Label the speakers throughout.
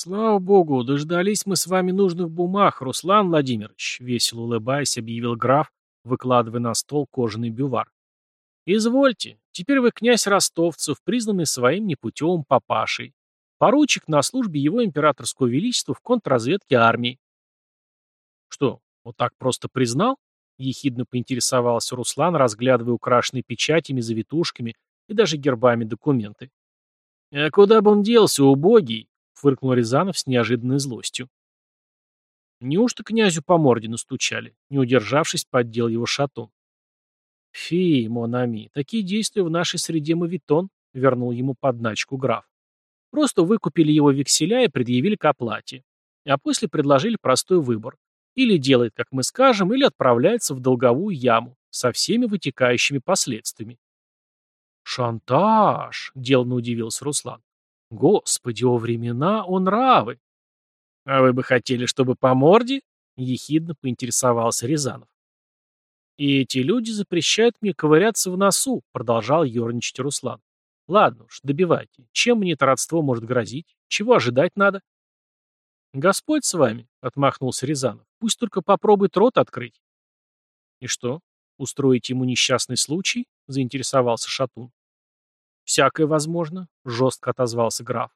Speaker 1: «Слава богу, дождались мы с вами нужных бумаг, Руслан Владимирович», — весело улыбаясь, объявил граф, выкладывая на стол кожаный бювар. «Извольте, теперь вы князь Ростовцев, признанный своим непутевым папашей. Поручик на службе его императорского величества в контрразведке армии». «Что, вот так просто признал?» — ехидно поинтересовался Руслан, разглядывая украшенные печатями, завитушками и даже гербами документы. «А куда бы он делся, убогий?» — фыркнул Рязанов с неожиданной злостью. Неужто князю по морде настучали? Не удержавшись, поддел его шатун. «Фи, Монами, такие действия в нашей среде мавитон», — вернул ему подначку граф. «Просто выкупили его векселя и предъявили к оплате. А после предложили простой выбор. Или делает, как мы скажем, или отправляется в долговую яму со всеми вытекающими последствиями». «Шантаж!» — деланно удивился Руслан. «Господи, о времена, он нравы!» «А вы бы хотели, чтобы по морде?» — ехидно поинтересовался Рязанов. «И эти люди запрещают мне ковыряться в носу», — продолжал ерничать Руслан. «Ладно уж, добивайте. Чем мне это родство может грозить? Чего ожидать надо?» «Господь с вами», — отмахнулся Рязанов. «Пусть только попробует рот открыть». «И что, устроить ему несчастный случай?» — заинтересовался Шатун. «Всякое возможно», — жестко отозвался граф.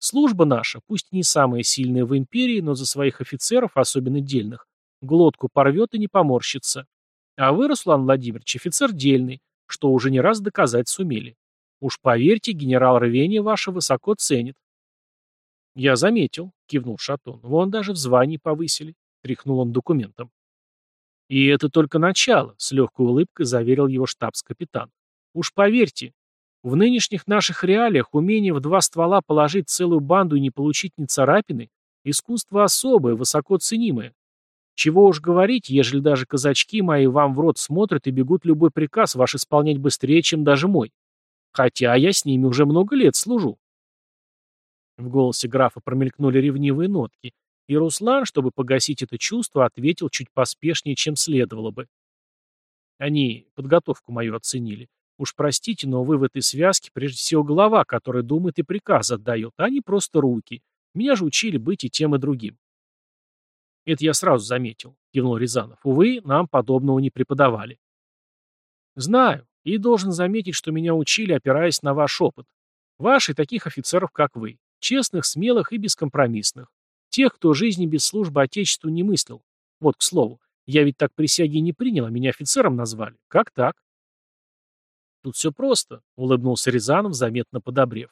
Speaker 1: «Служба наша, пусть не самая сильная в империи, но за своих офицеров, особенно дельных, глотку порвет и не поморщится. А вы, Руслан Владимирович, офицер дельный, что уже не раз доказать сумели. Уж поверьте, генерал рвение ваше высоко ценит. Я заметил, кивнул Шатун. Вон даже в звании повысили. Тряхнул он документом. И это только начало, с легкой улыбкой заверил его штабс-капитан. Уж поверьте, в нынешних наших реалиях умение в два ствола положить целую банду и не получить ни царапины – искусство особое, высоко ценимое. Чего уж говорить, ежели даже казачки мои вам в рот смотрят и бегут любой приказ ваш исполнять быстрее, чем даже мой. Хотя я с ними уже много лет служу. В голосе графа промелькнули ревнивые нотки, и Руслан, чтобы погасить это чувство, ответил чуть поспешнее, чем следовало бы. Они подготовку мою оценили. Уж простите, но вы в этой связке прежде всего голова, которая думает и приказ отдает, а не просто руки. Меня же учили быть и тем, и другим. Это я сразу заметил, кивнул Рязанов. Увы, нам подобного не преподавали. Знаю, и должен заметить, что меня учили, опираясь на ваш опыт. Ваши таких офицеров, как вы. Честных, смелых и бескомпромиссных. Тех, кто жизни без службы Отечеству не мыслил. Вот, к слову, я ведь так присяги не принял, а меня офицером назвали. Как так? Тут все просто, улыбнулся Рязанов, заметно подобрев.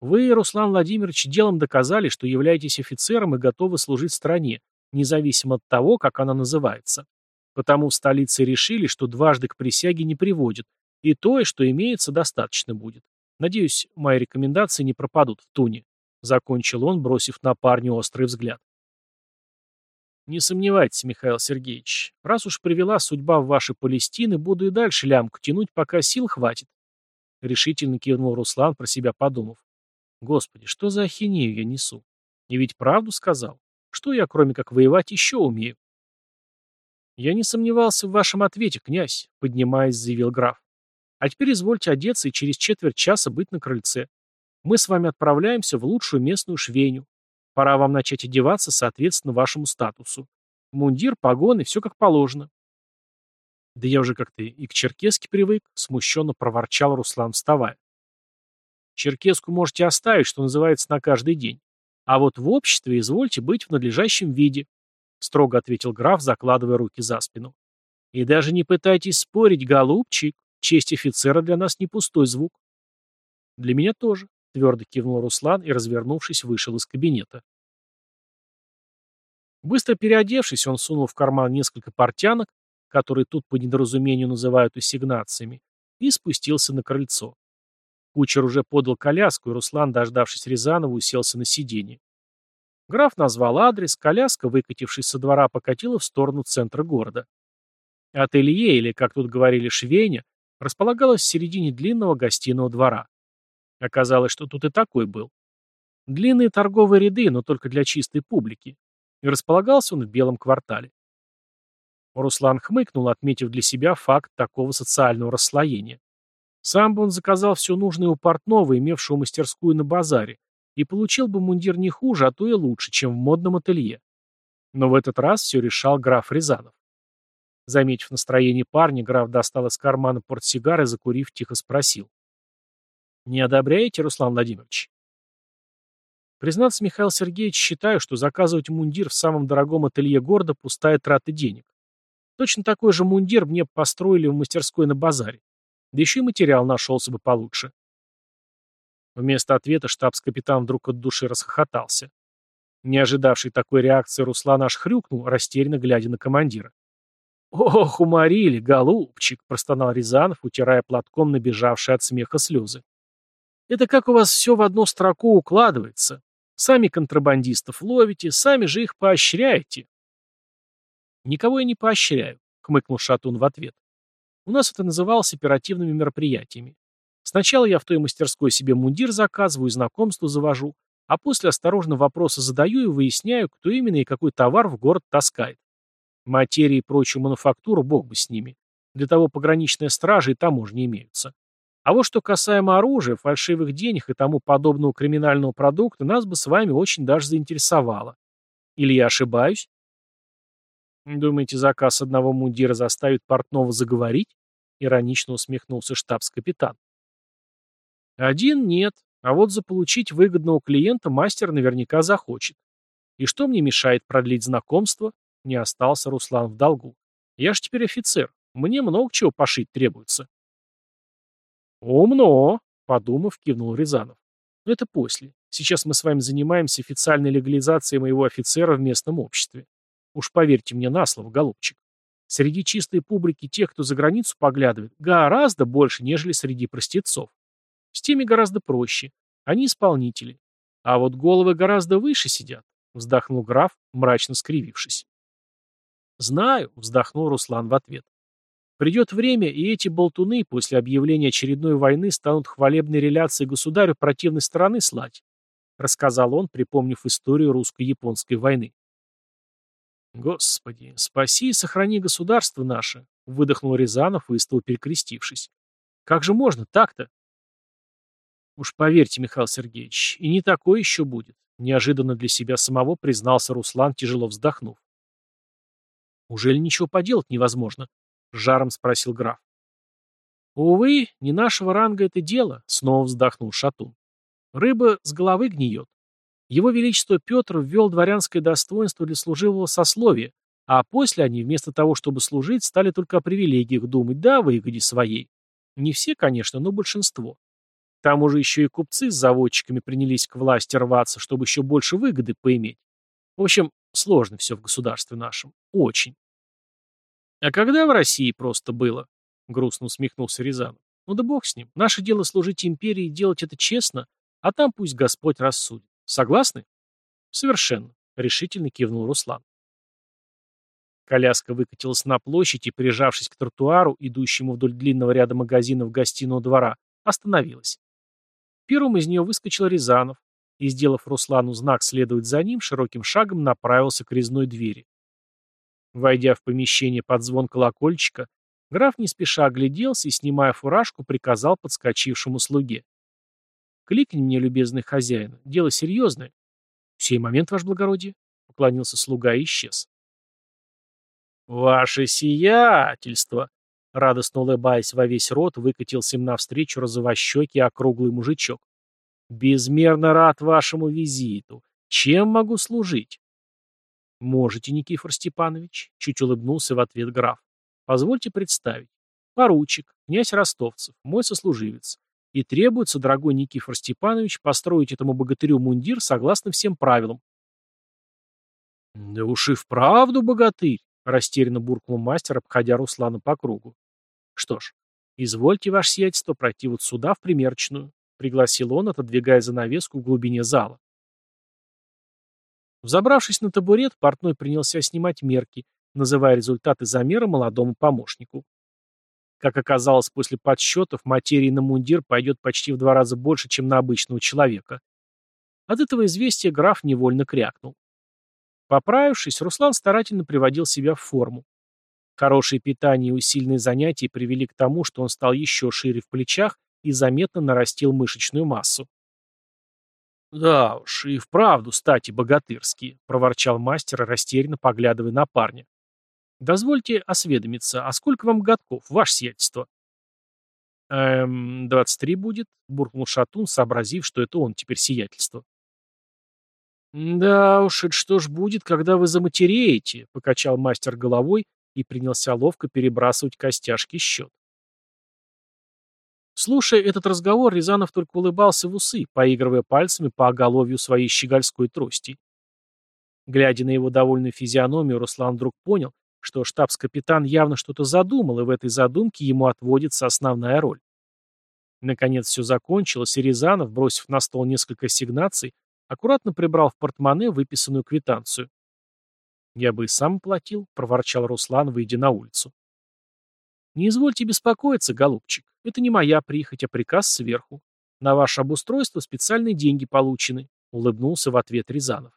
Speaker 1: Вы, Руслан Владимирович, делом доказали, что являетесь офицером и готовы служить стране, независимо от того, как она называется. Потому в столице решили, что дважды к присяге не приводят, и то, и что имеется, достаточно будет. Надеюсь, мои рекомендации не пропадут в туне. Закончил он, бросив на парня острый взгляд. Не сомневайтесь, Михаил Сергеевич, раз уж привела судьба в ваши Палестины, буду и дальше лямку тянуть, пока сил хватит. Решительно кивнул Руслан, про себя подумав. Господи, что за ахинею я несу? И ведь правду сказал. Что я, кроме как воевать, еще умею? Я не сомневался в вашем ответе, князь, поднимаясь, заявил граф. А теперь извольте одеться и через четверть часа быть на крыльце. Мы с вами отправляемся в лучшую местную швейню. Пора вам начать одеваться соответственно вашему статусу. Мундир, погоны, все как положено. Да я уже как-то и к черкеске привык, смущенно проворчал Руслан, вставая. Черкеску можете оставить, что называется, на каждый день. А вот в обществе извольте быть в надлежащем виде, строго ответил граф, закладывая руки за спину. И даже не пытайтесь спорить, голубчик. Честь офицера для нас не пустой звук. Для меня тоже, твердо кивнул Руслан и, развернувшись, вышел из кабинета. Быстро переодевшись, он сунул в карман несколько портянок, которые тут по недоразумению называют ассигнациями, и спустился на крыльцо. Кучер уже подал коляску, и Руслан, дождавшись Рязанова, уселся на сиденье. Граф назвал адрес, коляска, выкатившись со двора, покатила в сторону центра города. Ателье, или, как тут говорили, швейня, располагалась в середине длинного гостиного двора. Оказалось, что тут и такой был. Длинные торговые ряды, но только для чистой публики. И располагался он в белом квартале. Руслан хмыкнул, отметив для себя факт такого социального расслоения. Сам бы он заказал все нужное у портного, имевшего мастерскую на базаре, и получил бы мундир не хуже, а то и лучше, чем в модном ателье. Но в этот раз все решал граф Рязанов. Заметив настроение парня, граф достал из кармана портсигар и, закурив, тихо спросил. «Не одобряете, Руслан Владимирович?» Признаться, Михаил Сергеевич, считаю, что заказывать мундир в самом дорогом ателье города – пустая трата денег. Точно такой же мундир мне построили в мастерской на базаре. Да еще и материал нашелся бы получше. Вместо ответа штабс-капитан вдруг от души расхохотался. Не ожидавший такой реакции Руслан аж хрюкнул, растерянно глядя на командира. «Ох, уморили, голубчик!» – простонал Рязанов, утирая платком набежавшие от смеха слезы. «Это как у вас все в одну строку укладывается. Сами контрабандистов ловите, сами же их поощряете». «Никого я не поощряю», — хмыкнул Шатун в ответ. «У нас это называлось оперативными мероприятиями. Сначала я в той мастерской себе мундир заказываю и знакомство завожу, а после осторожно вопросы задаю и выясняю, кто именно и какой товар в город таскает. Материи и прочую мануфактуру бог бы с ними. Для того пограничная стража и таможня имеются. А вот что касаемо оружия, фальшивых денег и тому подобного криминального продукта, нас бы с вами очень даже заинтересовало. Или я ошибаюсь? Думаете, заказ одного мундира заставит портного заговорить? Иронично усмехнулся штабс-капитан. Один нет, а вот заполучить выгодного клиента мастер наверняка захочет. И что мне мешает продлить знакомство? Не остался Руслан в долгу. Я ж теперь офицер, мне много чего пошить требуется. «Умно», — подумав, кивнул Рязанов. «Но это после. Сейчас мы с вами занимаемся официальной легализацией моего офицера в местном обществе. Уж поверьте мне на слово, голубчик. Среди чистой публики тех, кто за границу поглядывает, гораздо больше, нежели среди простецов. С теми гораздо проще. Они исполнители. А вот головы гораздо выше сидят», — вздохнул граф, мрачно скривившись. «Знаю», — вздохнул Руслан в ответ. Придет время, и эти болтуны после объявления очередной войны станут хвалебной реляции государю противной стороны слать, рассказал он, припомнив историю русско-японской войны. Господи, спаси и сохрани государство наше, выдохнул Рязанов, истово перекрестившись. Как же можно так-то? Уж поверьте, Михаил Сергеевич, и не такое еще будет, неожиданно для себя самого признался Руслан, тяжело вздохнув. Ужели ничего поделать невозможно? — жаром спросил граф. «Увы, не нашего ранга это дело», — снова вздохнул Шатун. «Рыба с головы гниет. Его Величество Петр ввел дворянское достоинство для служивого сословия, а после они, вместо того, чтобы служить, стали только о привилегиях думать, да, выгоде своей. Не все, конечно, но большинство. К тому же еще и купцы с заводчиками принялись к власти рваться, чтобы еще больше выгоды поиметь. В общем, сложно все в государстве нашем. Очень. А когда в России просто было? Грустно усмехнулся Рязанов. Ну да бог с ним. Наше дело служить империи и делать это честно, а там пусть Господь рассудит. Согласны? Совершенно, решительно кивнул Руслан. Коляска выкатилась на площадь и, прижавшись к тротуару, идущему вдоль длинного ряда магазинов гостиного двора, остановилась. Первым из нее выскочил Рязанов и, сделав Руслану знак следовать за ним, широким шагом направился к резной двери. Войдя в помещение под звон колокольчика, граф не спеша огляделся и, снимая фуражку, приказал подскочившему слуге. «Кликни мне, любезный хозяин, дело серьезное». «В сей момент, ваше благородие», — поклонился слуга и исчез. «Ваше сиятельство!» Радостно улыбаясь во весь рот, выкатился им навстречу розовощекий округлый мужичок. «Безмерно рад вашему визиту. Чем могу служить?» «Можете, Никифор Степанович», — чуть улыбнулся в ответ граф. «Позвольте представить. Поручик, князь Ростовцев, мой сослуживец. И требуется, дорогой Никифор Степанович, построить этому богатырю мундир согласно всем правилам». «Да уж и вправду богатырь», — растерянно буркнул мастер, обходя Руслана по кругу. «Что ж, извольте, ваше сиятельство, пройти вот сюда, в примерочную», — пригласил он, отодвигая занавеску в глубине зала. Взобравшись на табурет, портной принялся снимать мерки, называя результаты замера молодому помощнику. Как оказалось после подсчетов, материи на мундир пойдет почти в два раза больше, чем на обычного человека. От этого известия граф невольно крякнул. Поправившись, Руслан старательно приводил себя в форму. Хорошее питание и усиленные занятия привели к тому, что он стал еще шире в плечах и заметно нарастил мышечную массу. «Да уж, и вправду стати богатырские», — проворчал мастер, растерянно поглядывая на парня. «Дозвольте осведомиться, а сколько вам годков, ваше сиятельство?» «Эм, двадцать три будет», — буркнул Шатун, сообразив, что это он теперь сиятельство. «Да уж, это что ж будет, когда вы заматереете?» — покачал мастер головой и принялся ловко перебрасывать костяшки счет. Слушая этот разговор, Рязанов только улыбался в усы, поигрывая пальцами по оголовью своей щегольской трости. Глядя на его довольную физиономию, Руслан вдруг понял, что штабс-капитан явно что-то задумал, и в этой задумке ему отводится основная роль. Наконец все закончилось, и Рязанов, бросив на стол несколько ассигнаций, аккуратно прибрал в портмоне выписанную квитанцию. «Я бы и сам платил», — проворчал Руслан, выйдя на улицу. «Не извольте беспокоиться, голубчик. Это не моя прихоть, а приказ сверху. На ваше обустройство специальные деньги получены», — улыбнулся в ответ Рязанов.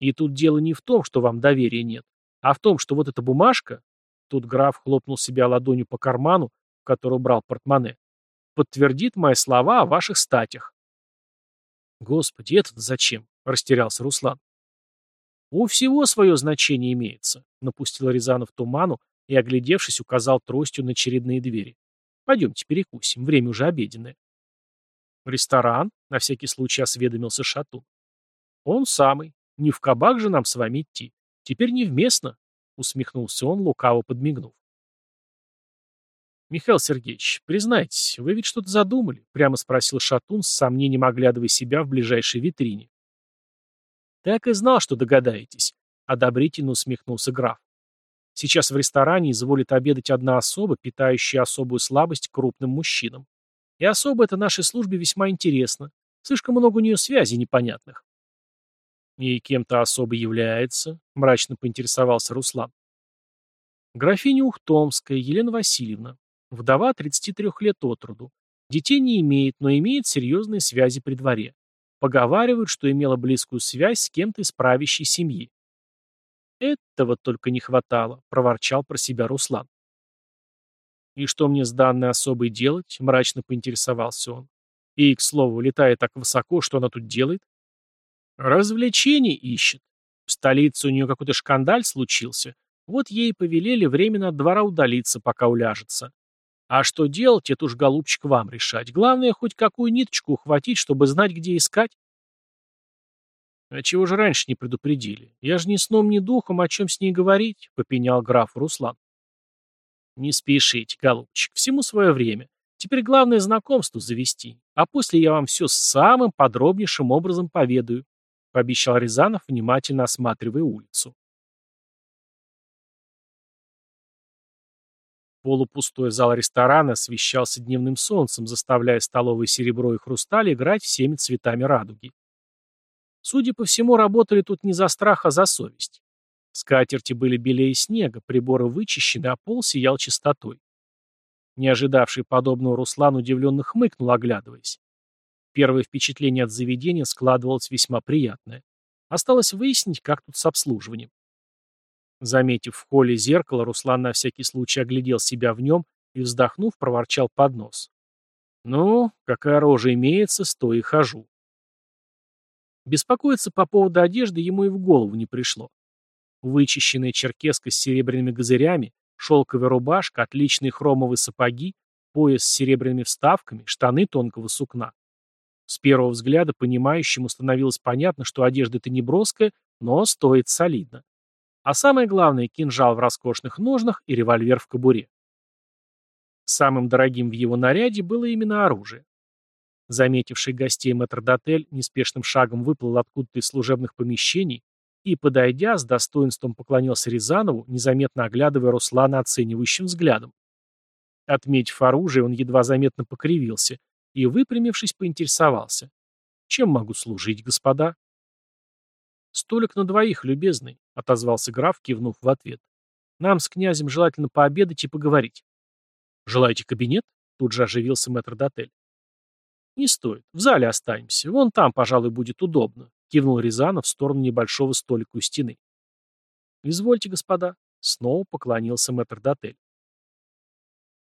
Speaker 1: «И тут дело не в том, что вам доверия нет, а в том, что вот эта бумажка...» Тут граф хлопнул себя ладонью по карману, в который брал портмоне. «Подтвердит мои слова о ваших статях». «Господи, это зачем?» — растерялся Руслан. «У всего свое значение имеется», — напустил Рязанов туману и, оглядевшись, указал тростью на очередные двери. «Пойдемте перекусим, время уже обеденное». «Ресторан?» — на всякий случай осведомился Шатун. «Он самый. Не в кабак же нам с вами идти. Теперь невместно», — усмехнулся он, лукаво подмигнув. «Михаил Сергеевич, признайтесь, вы ведь что-то задумали?» — прямо спросил Шатун, с сомнением оглядывая себя в ближайшей витрине. «Так и знал, что догадаетесь», — одобрительно усмехнулся граф. «Сейчас в ресторане изволит обедать одна особа, питающая особую слабость к крупным мужчинам. И особо это нашей службе весьма интересно. Слишком много у нее связей непонятных». «И кем-то особо является?» — мрачно поинтересовался Руслан. «Графиня Ухтомская Елена Васильевна. Вдова 33 лет от роду. Детей не имеет, но имеет серьезные связи при дворе. Поговаривают, что имела близкую связь с кем-то из правящей семьи. «Этого только не хватало», — проворчал про себя Руслан. «И что мне с данной особой делать?» — мрачно поинтересовался он. «И, к слову, летая так высоко, что она тут делает?» «Развлечений ищет. В столице у нее какой-то шкандаль случился. Вот ей повелели временно от двора удалиться, пока уляжется. А что делать, это уж, голубчик, вам решать. Главное, хоть какую ниточку ухватить, чтобы знать, где искать. А чего же раньше не предупредили? Я же ни сном, ни духом, о чем с ней говорить, — попенял граф Руслан. Не спешите, голубчик, всему свое время. Теперь главное знакомство завести, а после я вам все самым подробнейшим образом поведаю, — пообещал Рязанов, внимательно осматривая улицу. Полупустой зал ресторана освещался дневным солнцем, заставляя столовое серебро и хрусталь играть всеми цветами радуги. Судя по всему, работали тут не за страх, а за совесть. Скатерти были белее снега, приборы вычищены, а пол сиял чистотой. Не ожидавший подобного Руслан удивленно хмыкнул, оглядываясь. Первое впечатление от заведения складывалось весьма приятное. Осталось выяснить, как тут с обслуживанием. Заметив в холле зеркало, Руслан на всякий случай оглядел себя в нем и, вздохнув, проворчал под нос. «Ну, какая рожа имеется, сто и хожу». Беспокоиться по поводу одежды ему и в голову не пришло. Вычищенная черкеска с серебряными газырями, шелковая рубашка, отличные хромовые сапоги, пояс с серебряными вставками, штаны тонкого сукна. С первого взгляда понимающему становилось понятно, что одежда это не броская, но стоит солидно. А самое главное, кинжал в роскошных ножнах и револьвер в кобуре. Самым дорогим в его наряде было именно оружие. Заметивший гостей метрдотель неспешным шагом выплыл откуда-то из служебных помещений и, подойдя, с достоинством поклонился Рязанову, незаметно оглядывая Руслана оценивающим взглядом. Отметив оружие, он едва заметно покривился и, выпрямившись, поинтересовался. «Чем могу служить, господа?» «Столик на двоих, любезный», — отозвался граф, кивнув в ответ. «Нам с князем желательно пообедать и поговорить». «Желаете кабинет?» — тут же оживился мэтр-дотель. «Не стоит. В зале останемся. Вон там, пожалуй, будет удобно», — кивнул Рязанов в сторону небольшого столика у стены. «Извольте, господа», — снова поклонился мэтр-дотель.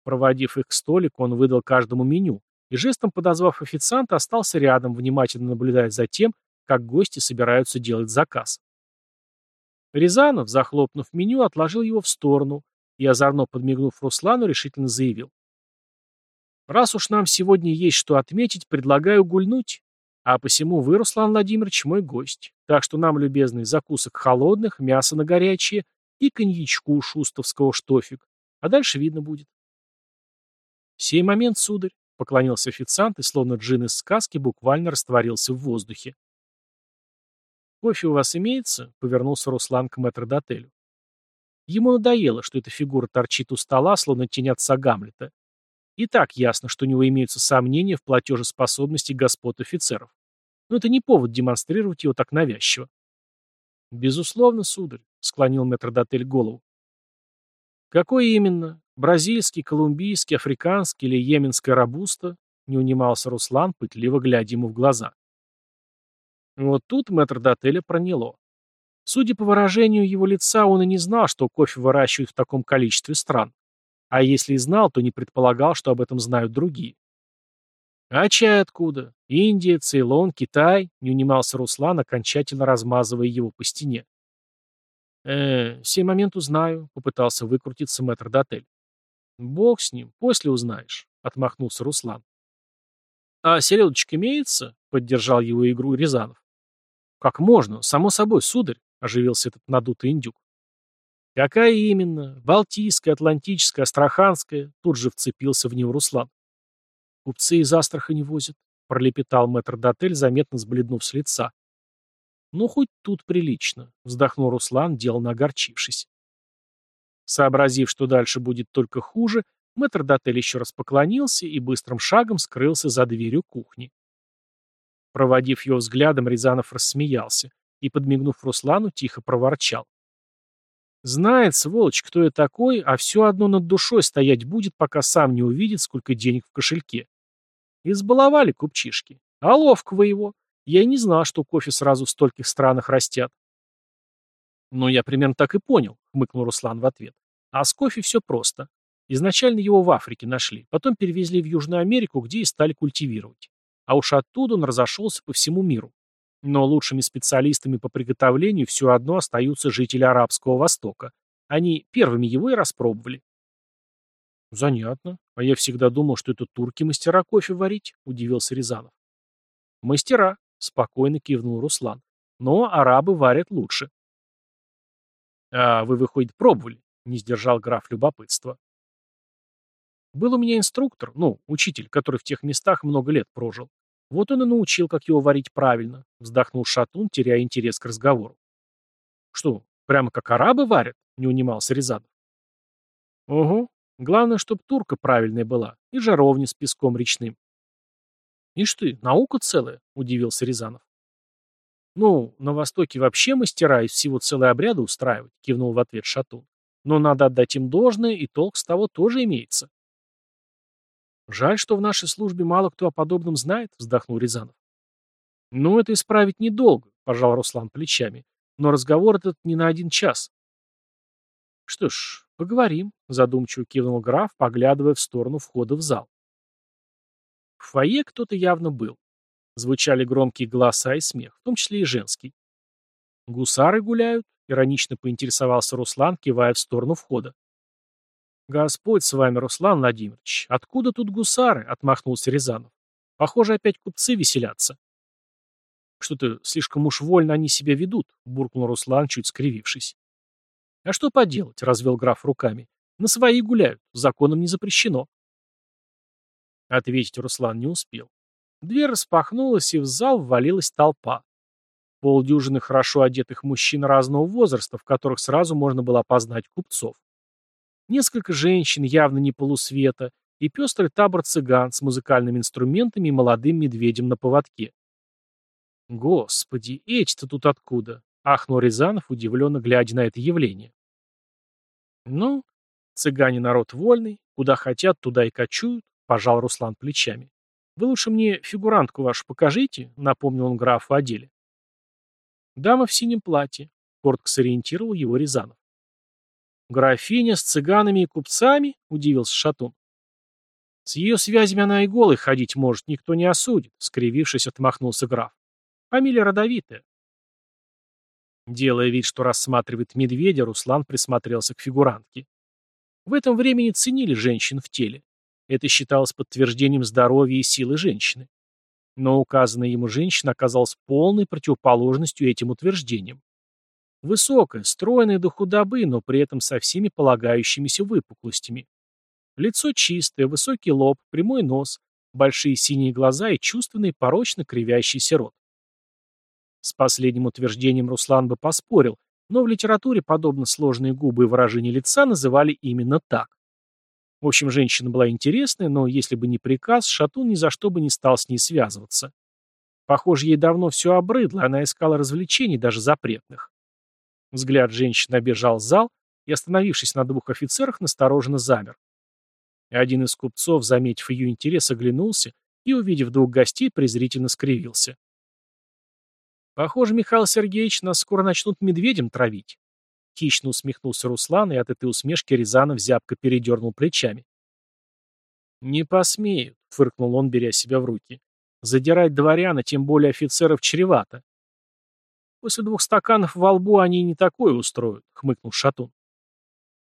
Speaker 1: Проводив их к столику, он выдал каждому меню и жестом подозвав официанта, остался рядом, внимательно наблюдая за тем, как гости собираются делать заказ. Рязанов, захлопнув меню, отложил его в сторону и, озорно подмигнув Руслану, решительно заявил. «Раз уж нам сегодня есть что отметить, предлагаю гульнуть, а посему вы, Руслан Владимирович, мой гость, так что нам, любезный, закусок холодных, мясо на горячее и коньячку шустовского штофик, а дальше видно будет». «Сей момент, сударь», — поклонился официант и, словно джин из сказки, буквально растворился в воздухе. «Кофе у вас имеется?» — повернулся Руслан к мэтрдотелю. Ему надоело, что эта фигура торчит у стола, словно тень отца Гамлета. И так ясно, что у него имеются сомнения в платежеспособности господ офицеров. Но это не повод демонстрировать его так навязчиво. «Безусловно, сударь», — склонил мэтрдотель голову. «Какой именно? Бразильский, колумбийский, африканский или йеменская рабуста?» — не унимался Руслан, пытливо глядя ему в глаза. Вот тут мэтр Дотеля проняло. Судя по выражению его лица, он и не знал, что кофе выращивают в таком количестве стран. А если и знал, то не предполагал, что об этом знают другие. «А чай откуда? Индия, Цейлон, Китай?» — не унимался Руслан, окончательно размазывая его по стене. «Э, сей момент узнаю», — попытался выкрутиться мэтр Дотель. «Бог с ним, после узнаешь», — отмахнулся Руслан. «А селедочка имеется?» — поддержал его игру Рязанов. «Как можно? Само собой, сударь», — оживился этот надутый индюк. «Какая именно? Балтийская, Атлантическая, Астраханская?» Тут же вцепился в него Руслан. «Купцы из Астрахани возят», — пролепетал мэтр Дотель, заметно сбледнув с лица. «Ну, хоть тут прилично», — вздохнул Руслан, деланно огорчившись. Сообразив, что дальше будет только хуже, мэтр Дотель еще раз поклонился и быстрым шагом скрылся за дверью кухни. Проводив ее взглядом, Рязанов рассмеялся и, подмигнув Руслану, тихо проворчал. Знает, сволочь, кто я такой, а все одно над душой стоять будет, пока сам не увидит, сколько денег в кошельке. Избаловали купчишки. А ловко вы его. Я и не знал, что кофе сразу в стольких странах растят. Ну, я примерно так и понял, хмыкнул Руслан в ответ. А с кофе все просто. Изначально его в Африке нашли, потом перевезли в Южную Америку, где и стали культивировать а уж оттуда он разошелся по всему миру. Но лучшими специалистами по приготовлению все одно остаются жители Арабского Востока. Они первыми его и распробовали. «Занятно. А я всегда думал, что это турки мастера кофе варить», — удивился Рязанов. «Мастера», — спокойно кивнул Руслан. «Но арабы варят лучше». «А вы, выходит, пробовали?» — не сдержал граф любопытства. Был у меня инструктор, ну, учитель, который в тех местах много лет прожил. Вот он и научил, как его варить правильно, вздохнул Шатун, теряя интерес к разговору. Что, прямо как арабы варят? Не унимался Рязанов. Угу. Главное, чтобы турка правильная была и жаровня с песком речным. Ишь ты, наука целая, удивился Рязанов. Ну, на Востоке вообще мастера из всего целые обряды устраивать, кивнул в ответ Шатун. Но надо отдать им должное, и толк с того тоже имеется. Жаль, что в нашей службе мало кто о подобном знает, вздохнул Рязанов. Ну, это исправить недолго, пожал Руслан плечами. Но разговор этот не на один час. Что ж, поговорим, задумчиво кивнул граф, поглядывая в сторону входа в зал. В фойе кто-то явно был. Звучали громкие голоса и смех, в том числе и женский. «Гусары гуляют?» — иронично поинтересовался Руслан, кивая в сторону входа. «Господь с вами, Руслан Владимирович. Откуда тут гусары?» — отмахнулся Рязанов. «Похоже, опять купцы веселятся». «Что-то слишком уж вольно они себя ведут», — буркнул Руслан, чуть скривившись. «А что поделать?» — развел граф руками. «На свои гуляют. Законом не запрещено». Ответить Руслан не успел. Дверь распахнулась, и в зал ввалилась толпа. Полдюжины хорошо одетых мужчин разного возраста, в которых сразу можно было опознать купцов несколько женщин, явно не полусвета, и пестрый табор цыган с музыкальными инструментами и молодым медведем на поводке. «Господи, эти-то тут откуда?» — ахнул Рязанов, удивленно глядя на это явление. «Ну, цыгане народ вольный, куда хотят, туда и кочуют», — пожал Руслан плечами. «Вы лучше мне фигурантку вашу покажите», — напомнил он графу о деле. «Дама в синем платье», — коротко сориентировал его Рязанов. «Графиня с цыганами и купцами?» — удивился Шатун. «С ее связями она и голой ходить может, никто не осудит», — скривившись, отмахнулся граф. Фамилия родовитая. Делая вид, что рассматривает медведя, Руслан присмотрелся к фигурантке. В этом времени ценили женщин в теле. Это считалось подтверждением здоровья и силы женщины. Но указанная ему женщина оказалась полной противоположностью этим утверждениям. Высокая, стройная до худобы, но при этом со всеми полагающимися выпуклостями. Лицо чистое, высокий лоб, прямой нос, большие синие глаза и чувственный, порочно кривящийся рот. С последним утверждением Руслан бы поспорил, но в литературе подобно сложные губы и выражения лица называли именно так. В общем, женщина была интересная, но если бы не приказ, Шатун ни за что бы не стал с ней связываться. Похоже, ей давно все обрыдло, она искала развлечений, даже запретных. Взгляд женщины обежал зал и, остановившись на двух офицерах, настороженно замер. Один из купцов, заметив ее интерес, оглянулся и, увидев двух гостей, презрительно скривился. «Похоже, Михаил Сергеевич, нас скоро начнут медведем травить». Хищно усмехнулся Руслан, и от этой усмешки Рязанов зябко передернул плечами. «Не посмеют», — фыркнул он, беря себя в руки. «Задирать дворяна, тем более офицеров, чревато. После двух стаканов во лбу они не такое устроят», — хмыкнул Шатун.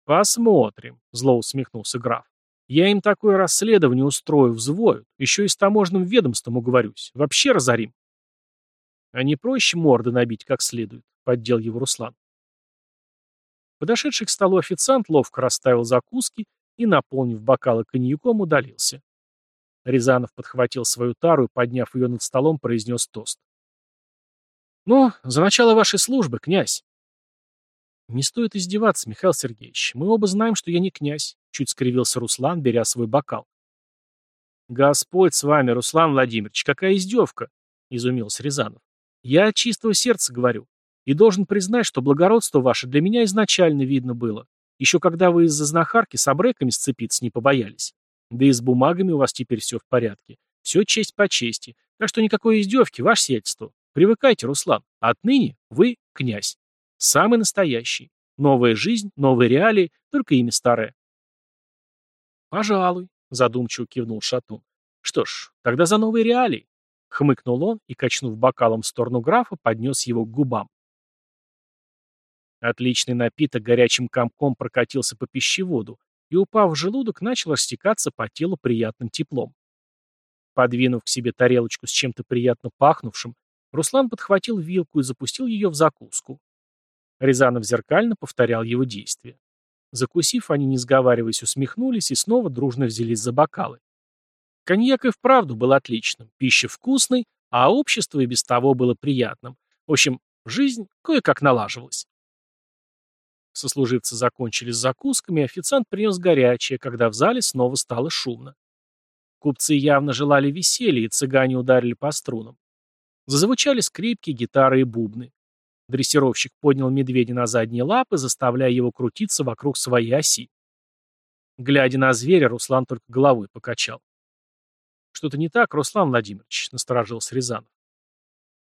Speaker 1: «Посмотрим», — зло усмехнулся граф. «Я им такое расследование устрою, взвою. Еще и с таможенным ведомством уговорюсь. Вообще разорим». «А не проще морды набить как следует», — поддел его Руслан. Подошедший к столу официант ловко расставил закуски и, наполнив бокалы коньяком, удалился. Рязанов подхватил свою тару и, подняв ее над столом, произнес тост. «Ну, за начало вашей службы, князь!» «Не стоит издеваться, Михаил Сергеевич. Мы оба знаем, что я не князь», — чуть скривился Руслан, беря свой бокал. «Господь с вами, Руслан Владимирович, какая издевка!» — изумился Рязанов. «Я от чистого сердца говорю. И должен признать, что благородство ваше для меня изначально видно было. Еще когда вы из-за знахарки с обреками сцепиться не побоялись. Да и с бумагами у вас теперь все в порядке. Все честь по чести. Так что никакой издевки, ваше сиятельство. Привыкайте, Руслан. Отныне вы князь. Самый настоящий. Новая жизнь, новые реалии, только имя старое. Пожалуй, задумчиво кивнул Шатун. Что ж, тогда за новые реалии. Хмыкнул он и, качнув бокалом в сторону графа, поднес его к губам. Отличный напиток горячим комком прокатился по пищеводу и, упав в желудок, начал растекаться по телу приятным теплом. Подвинув к себе тарелочку с чем-то приятно пахнувшим, Руслан подхватил вилку и запустил ее в закуску. Рязанов зеркально повторял его действия. Закусив, они, не сговариваясь, усмехнулись и снова дружно взялись за бокалы. Коньяк и вправду был отличным, пища вкусной, а общество и без того было приятным. В общем, жизнь кое-как налаживалась. Сослуживцы закончили с закусками, официант принес горячее, когда в зале снова стало шумно. Купцы явно желали веселья, и цыгане ударили по струнам. Зазвучали скрипки, гитары и бубны. Дрессировщик поднял медведя на задние лапы, заставляя его крутиться вокруг своей оси. Глядя на зверя, Руслан только головой покачал. «Что-то не так, Руслан Владимирович», — насторожился Рязанов.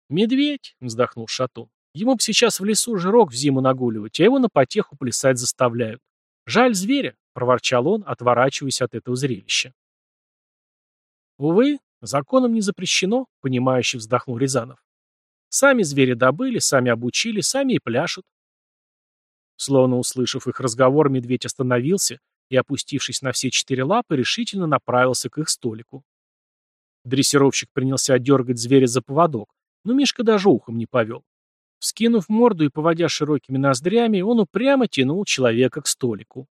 Speaker 1: «Медведь», — вздохнул Шатун. «Ему бы сейчас в лесу жирок в зиму нагуливать, а его на потеху плясать заставляют. Жаль зверя», — проворчал он, отворачиваясь от этого зрелища. Увы, Законом не запрещено, понимающе вздохнул Рязанов. Сами звери добыли, сами обучили, сами и пляшут. Словно услышав их разговор, медведь остановился и, опустившись на все четыре лапы, решительно направился к их столику. Дрессировщик принялся дергать зверя за поводок, но Мишка даже ухом не повел. Вскинув морду и поводя широкими ноздрями, он упрямо тянул человека к столику.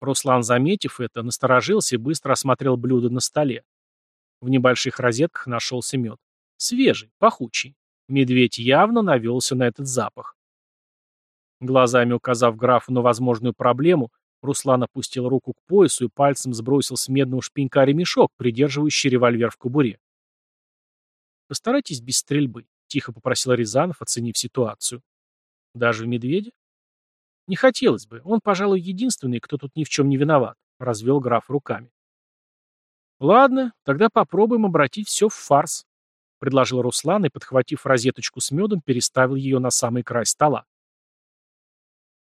Speaker 1: Руслан, заметив это, насторожился и быстро осмотрел блюдо на столе. В небольших розетках нашелся мед. Свежий, пахучий. Медведь явно навелся на этот запах. Глазами указав графу на возможную проблему, Руслан опустил руку к поясу и пальцем сбросил с медного шпенька ремешок, придерживающий револьвер в кобуре. «Постарайтесь без стрельбы», — тихо попросил Рязанов, оценив ситуацию. «Даже в медведя?» «Не хотелось бы. Он, пожалуй, единственный, кто тут ни в чем не виноват», — развел граф руками. «Ладно, тогда попробуем обратить все в фарс», — предложил Руслан и, подхватив розеточку с медом, переставил ее на самый край стола.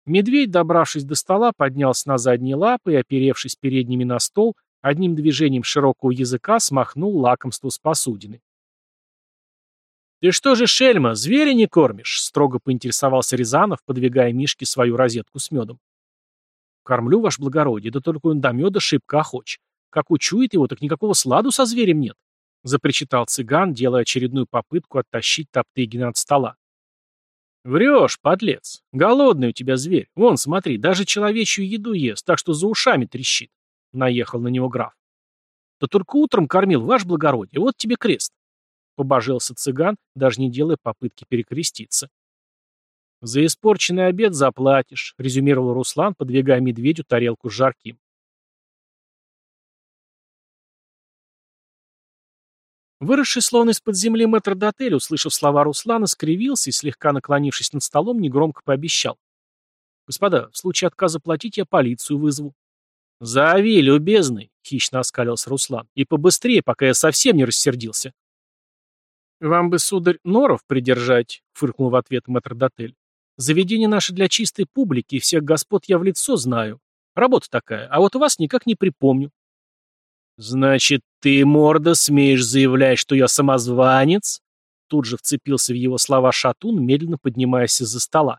Speaker 1: Медведь, добравшись до стола, поднялся на задние лапы и, оперевшись передними на стол, одним движением широкого языка смахнул лакомство с посудины. «Ты что же, шельма, зверя не кормишь?» — строго поинтересовался Рязанов, подвигая Мишке свою розетку с медом. «Кормлю, ваш благородие, да только он до меда шибко охоч. Как учует его, так никакого сладу со зверем нет», — запричитал цыган, делая очередную попытку оттащить Топтыгина от стола. «Врешь, подлец. Голодный у тебя зверь. Вон, смотри, даже человечью еду ест, так что за ушами трещит», — наехал на него граф. «Да только утром кормил, ваш благородие, вот тебе крест». Побожился цыган, даже не делая попытки перекреститься. «За испорченный обед заплатишь», — резюмировал Руслан, подвигая медведю тарелку с жарким. Выросший словно из-под земли мэтр-дотель, услышав слова Руслана, скривился и, слегка наклонившись над столом, негромко пообещал. «Господа, в случае отказа платить я полицию вызову». «Зови, любезный!» — хищно оскалился Руслан. «И побыстрее, пока я совсем не рассердился». «Вам бы, сударь, норов придержать», — фыркнул в ответ мэтр-дотель. «Заведение наше для чистой публики, и всех господ я в лицо знаю. Работа такая, а вот у вас никак не припомню». «Значит, ты, морда, смеешь заявлять, что я самозванец?» Тут же вцепился в его слова Шатун, медленно поднимаясь из-за стола.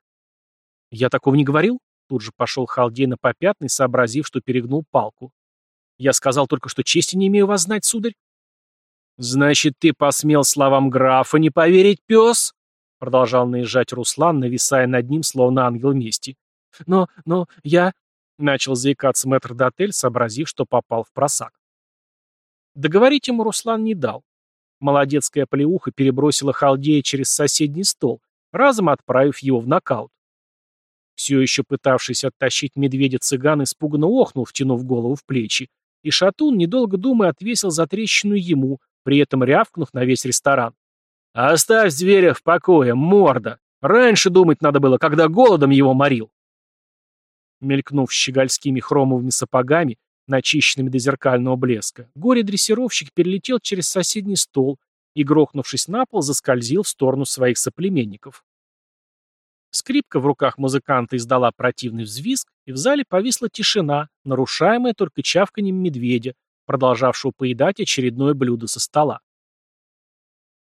Speaker 1: «Я такого не говорил?» Тут же пошел Халдей на попятный, сообразив, что перегнул палку. «Я сказал только, что чести не имею вас знать, сударь». «Значит, ты посмел словам графа не поверить, пес?» Продолжал наезжать Руслан, нависая над ним, словно ангел мести. «Но, но, я...» Начал заикаться мэтр Дотель, сообразив, что попал в просак. Договорить ему Руслан не дал. Молодецкая плеуха перебросила Халдея через соседний стол, разом отправив его в нокаут. Все еще пытавшись оттащить медведя цыган испуганно охнул, втянув голову в плечи, и Шатун, недолго думая, отвесил за трещину ему, при этом рявкнув на весь ресторан. «Оставь зверя в покое, морда! Раньше думать надо было, когда голодом его морил!» Мелькнув щегольскими хромовыми сапогами, начищенными до зеркального блеска, горе-дрессировщик перелетел через соседний стол и, грохнувшись на пол, заскользил в сторону своих соплеменников. Скрипка в руках музыканта издала противный взвизг, и в зале повисла тишина, нарушаемая только чавканием медведя, продолжавшего поедать очередное блюдо со стола.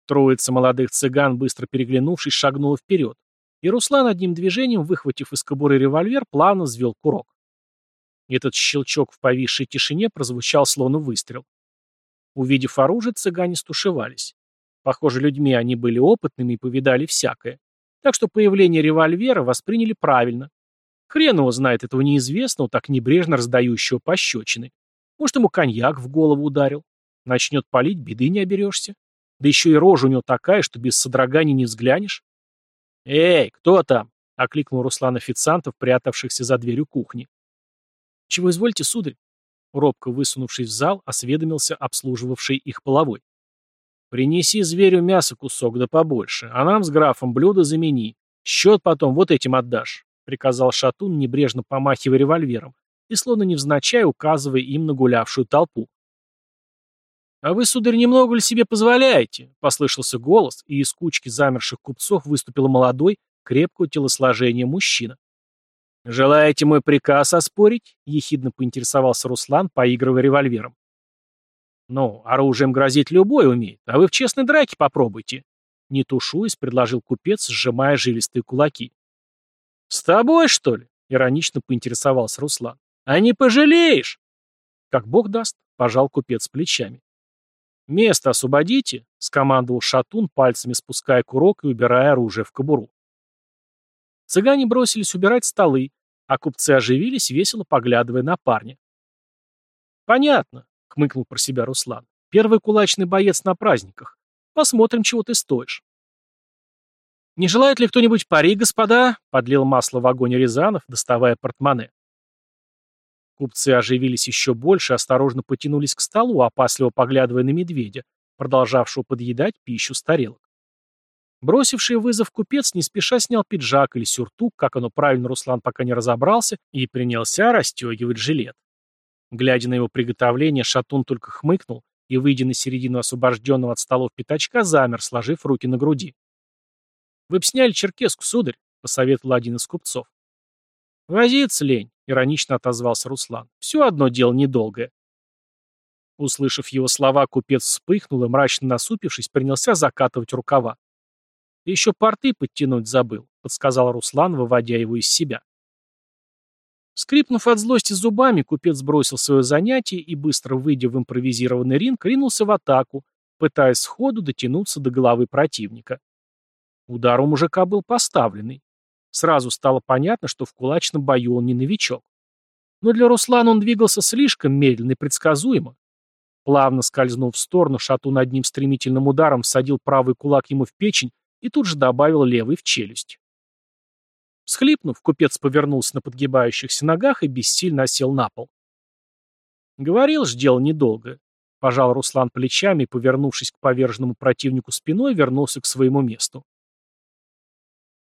Speaker 1: Троица молодых цыган, быстро переглянувшись, шагнула вперед, и Руслан одним движением, выхватив из кобуры револьвер, плавно взвел курок. Этот щелчок в повисшей тишине прозвучал словно выстрел. Увидев оружие, цыгане стушевались. Похоже, людьми они были опытными и повидали всякое. Так что появление револьвера восприняли правильно. Хрен его знает этого неизвестного, так небрежно раздающего пощечины. Может, ему коньяк в голову ударил. Начнет палить, беды не оберешься. Да еще и рожа у него такая, что без содрогания не взглянешь. «Эй, кто там?» — окликнул Руслан официантов, прятавшихся за дверью кухни. «Чего извольте, сударь?» Робко высунувшись в зал, осведомился обслуживавший их половой. «Принеси зверю мясо кусок, да побольше, а нам с графом блюдо замени. Счет потом вот этим отдашь», — приказал Шатун, небрежно помахивая револьвером, и словно невзначай указывая им на гулявшую толпу. «А вы, сударь, немного ли себе позволяете?» — послышался голос, и из кучки замерших купцов выступил молодой, крепкого телосложения мужчина. «Желаете мой приказ оспорить?» — ехидно поинтересовался Руслан, поигрывая револьвером. «Ну, оружием грозить любой умеет, а вы в честной драке попробуйте». Не тушуясь, предложил купец, сжимая жилистые кулаки. «С тобой, что ли?» — иронично поинтересовался Руслан. «А не пожалеешь!» «Как бог даст», — пожал купец плечами. «Место освободите», — скомандовал Шатун, пальцами спуская курок и убирая оружие в кобуру. Цыгане бросились убирать столы, а купцы оживились, весело поглядывая на парня. «Понятно», — хмыкнул про себя Руслан. «Первый кулачный боец на праздниках. Посмотрим, чего ты стоишь». «Не желает ли кто-нибудь пари, господа?» — подлил масло в огонь Рязанов, доставая портмоне. Купцы оживились еще больше, осторожно потянулись к столу, опасливо поглядывая на медведя, продолжавшего подъедать пищу с тарелок. Бросивший вызов купец не спеша снял пиджак или сюртук, как оно правильно Руслан пока не разобрался, и принялся расстегивать жилет. Глядя на его приготовление, Шатун только хмыкнул и, выйдя на середину освобожденного от столов пятачка, замер, сложив руки на груди. «Вы б сняли черкеску, сударь», — посоветовал один из купцов. «Возиться лень», — иронично отозвался Руслан. «Все одно дело недолгое». Услышав его слова, купец вспыхнул и, мрачно насупившись, принялся закатывать рукава. Еще порты подтянуть забыл, подсказал Руслан, выводя его из себя. Скрипнув от злости зубами, купец бросил свое занятие и, быстро выйдя в импровизированный ринг, ринулся в атаку, пытаясь сходу дотянуться до головы противника. Удар у мужика был поставленный. Сразу стало понятно, что в кулачном бою он не новичок. Но для Руслана он двигался слишком медленно и предсказуемо. Плавно скользнув в сторону, Шатун одним стремительным ударом всадил правый кулак ему в печень и тут же добавил левый в челюсть. Схлипнув, купец повернулся на подгибающихся ногах и бессильно осел на пол. Говорил ж, недолго. Пожал Руслан плечами и, повернувшись к поверженному противнику спиной, вернулся к своему месту.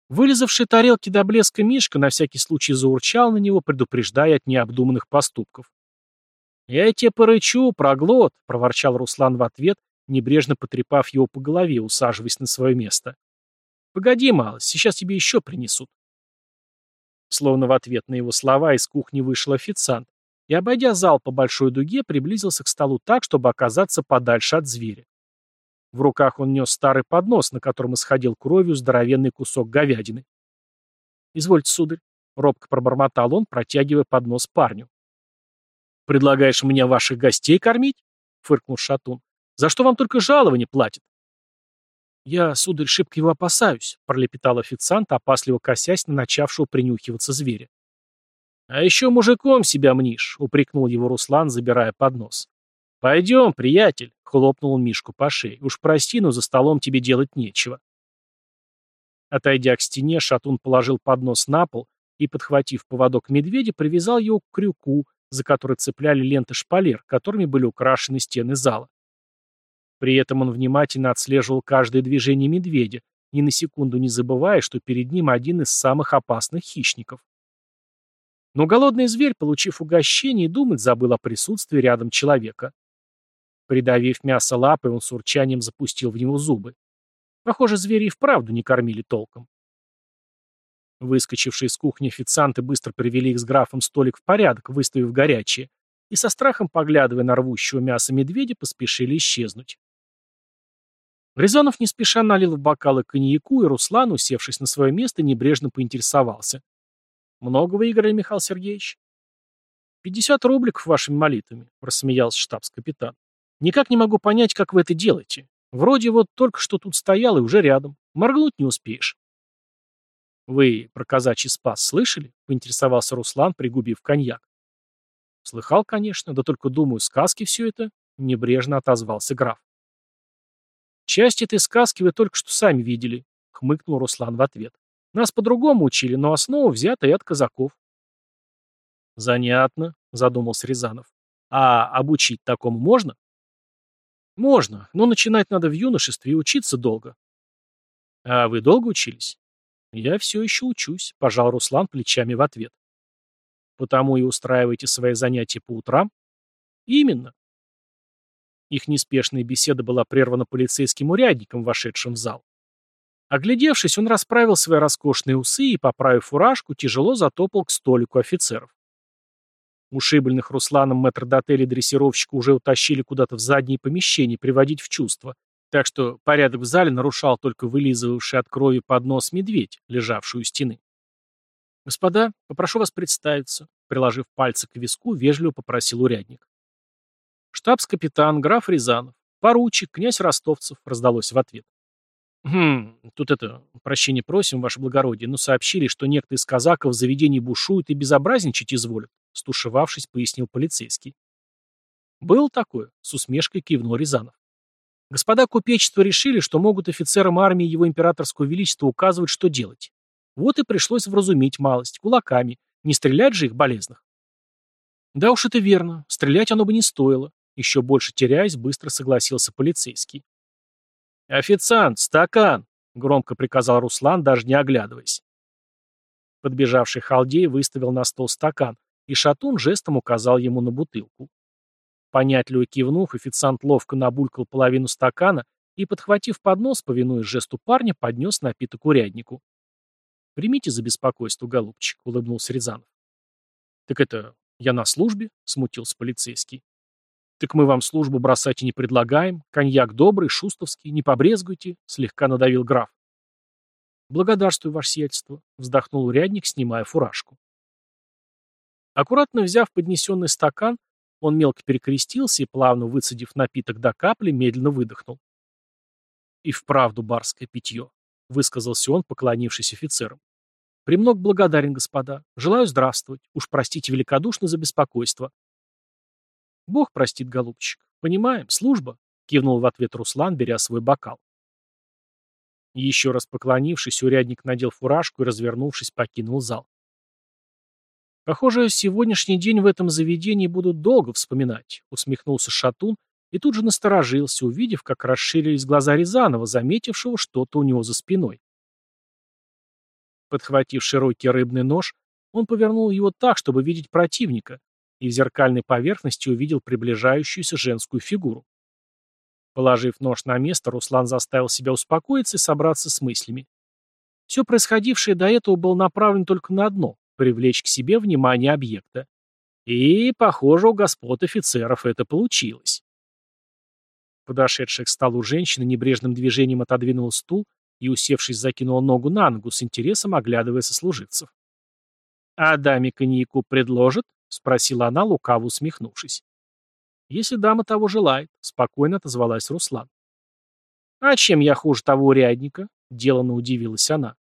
Speaker 1: Вылезавший тарелки до блеска Мишка на всякий случай заурчал на него, предупреждая от необдуманных поступков. «Я тебе порычу, проглот!» — проворчал Руслан в ответ, небрежно потрепав его по голове, усаживаясь на свое место. «Погоди, малость, сейчас тебе еще принесут». Словно в ответ на его слова из кухни вышел официант и, обойдя зал по большой дуге, приблизился к столу так, чтобы оказаться подальше от зверя. В руках он нес старый поднос, на котором исходил кровью здоровенный кусок говядины. «Извольте, сударь», — робко пробормотал он, протягивая поднос парню. «Предлагаешь мне ваших гостей кормить?» — фыркнул Шатун. «За что вам только жалование платят?» «Я, сударь, шибко его опасаюсь», — пролепетал официант, опасливо косясь на начавшего принюхиваться зверя. «А еще мужиком себя мнишь», — упрекнул его Руслан, забирая поднос. «Пойдем, приятель», — хлопнул Мишку по шее. «Уж прости, но за столом тебе делать нечего». Отойдя к стене, Шатун положил поднос на пол и, подхватив поводок медведя, привязал его к крюку, за который цепляли ленты шпалер, которыми были украшены стены зала. При этом он внимательно отслеживал каждое движение медведя, ни на секунду не забывая, что перед ним один из самых опасных хищников. Но голодный зверь, получив угощение, думать забыл о присутствии рядом человека. Придавив мясо лапой, он с урчанием запустил в него зубы. Похоже, звери и вправду не кормили толком. Выскочившие из кухни официанты быстро привели их с графом столик в порядок, выставив горячее, и со страхом, поглядывая на рвущего мясо медведя, поспешили исчезнуть. Рязанов не спеша налил в бокалы коньяку, и Руслан, усевшись на свое место, небрежно поинтересовался. «Много выиграли, Михаил Сергеевич?» «Пятьдесят рубликов вашими молитвами», — рассмеялся штабс-капитан. «Никак не могу понять, как вы это делаете. Вроде вот только что тут стоял и уже рядом. Моргнуть не успеешь». «Вы про казачий спас слышали?» — поинтересовался Руслан, пригубив коньяк. «Слыхал, конечно, да только, думаю, сказки все это», — небрежно отозвался граф. «Часть этой сказки вы только что сами видели», — хмыкнул Руслан в ответ. «Нас по-другому учили, но основа взята и от казаков». «Занятно», — задумался Рязанов. «А обучить такому можно?» «Можно, но начинать надо в юношестве и учиться долго». «А вы долго учились?» «Я все еще учусь», — пожал Руслан плечами в ответ. «Потому и устраиваете свои занятия по утрам?» «Именно. Их неспешная беседа была прервана полицейским урядником, вошедшим в зал. Оглядевшись, он расправил свои роскошные усы и, поправив фуражку, тяжело затопал к столику офицеров. Ушибленных Русланом метрдотель и дрессировщика уже утащили куда-то в задние помещения приводить в чувство, так что порядок в зале нарушал только вылизывавший от крови под нос медведь, лежавший у стены. «Господа, попрошу вас представиться», — приложив пальцы к виску, вежливо попросил урядник. «Штабс-капитан, граф Рязанов, поручик, князь Ростовцев», — раздалось в ответ. «Хм, тут это, прощение просим, ваше благородие, но сообщили, что некто из казаков в заведении бушует и безобразничать изволит», — стушевавшись, пояснил полицейский. «Было такое», — с усмешкой кивнул Рязанов. «Господа купечества решили, что могут офицерам армии его императорского величества указывать, что делать. Вот и пришлось вразумить малость, кулаками, не стрелять же их болезных». «Да уж это верно, стрелять оно бы не стоило. Еще больше теряясь, быстро согласился полицейский. «Официант, стакан!» — громко приказал Руслан, даже не оглядываясь. Подбежавший халдей выставил на стол стакан, и Шатун жестом указал ему на бутылку. Понятливо кивнув, официант ловко набулькал половину стакана и, подхватив поднос, повинуясь жесту парня, поднес напиток уряднику. «Примите за беспокойство, голубчик», — улыбнулся Рязанов. «Так это я на службе?» — смутился полицейский. «Так мы вам службу бросать и не предлагаем. Коньяк добрый, шустовский, не побрезгуйте», — слегка надавил граф. Благодарствую, ваше сиятельство, вздохнул урядник, снимая фуражку. Аккуратно взяв поднесенный стакан, он мелко перекрестился и, плавно выцедив напиток до капли, медленно выдохнул. «И вправду барское питье», — высказался он, поклонившись офицерам. «Премног благодарен, господа. Желаю здравствовать. Уж простите великодушно за беспокойство». «Бог простит, голубчик. Понимаем, служба», — кивнул в ответ Руслан, беря свой бокал. Еще раз поклонившись, урядник надел фуражку и, развернувшись, покинул зал. «Похоже, сегодняшний день в этом заведении будут долго вспоминать», — усмехнулся Шатун и тут же насторожился, увидев, как расширились глаза Рязанова, заметившего что-то у него за спиной. Подхватив широкий рыбный нож, он повернул его так, чтобы видеть противника, и в зеркальной поверхности увидел приближающуюся женскую фигуру. Положив нож на место, Руслан заставил себя успокоиться и собраться с мыслями. Все происходившее до этого было направлено только на одно — привлечь к себе внимание объекта. И, похоже, у господ офицеров это получилось. Подошедшая к столу женщина небрежным движением отодвинула стул и, усевшись, закинула ногу на ногу, с интересом оглядывая сослуживцев. «А даме коньяку предложат?» — спросила она, лукаво усмехнувшись. «Если дама того желает», — спокойно отозвалась Руслан. «А чем я хуже того урядника?» — делано удивилась она.